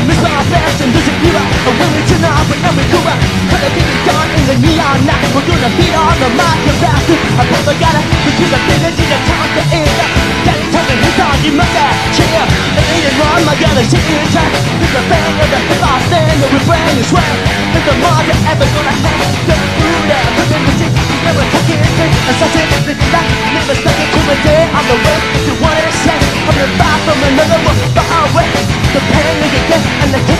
The mist of fashion disappear And when we turn off and we go out Cut a thing dawn in the neon night We're gonna beat on the market basket I never gotta Because I didn't need to talk to it Daddy told me he's on your mother chair And ain't wrong, my God, it's in It's the bang of the hip-hop thing The refrain is swell It's the more you're ever gonna have The food that put in the seat Never taking it And such a thing that Never stuck it to a day. On the way To what it said I'm gonna buy from another one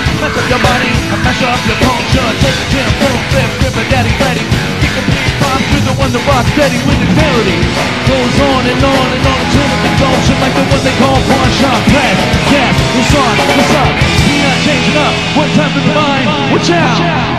mash up your and mash up your culture. Take a gym, boom, flip, grip a daddy ready. Kick a beat, pop to the one that rocks steady with the melody. Goes on and on and on until it becomes shit like the one they call pawn shop class. Cat, what's on, what's up? We not changing up. One time for the mind, watch out.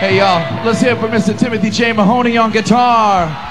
Hey y'all, let's hear for Mr. Timothy J. Mahoney on guitar.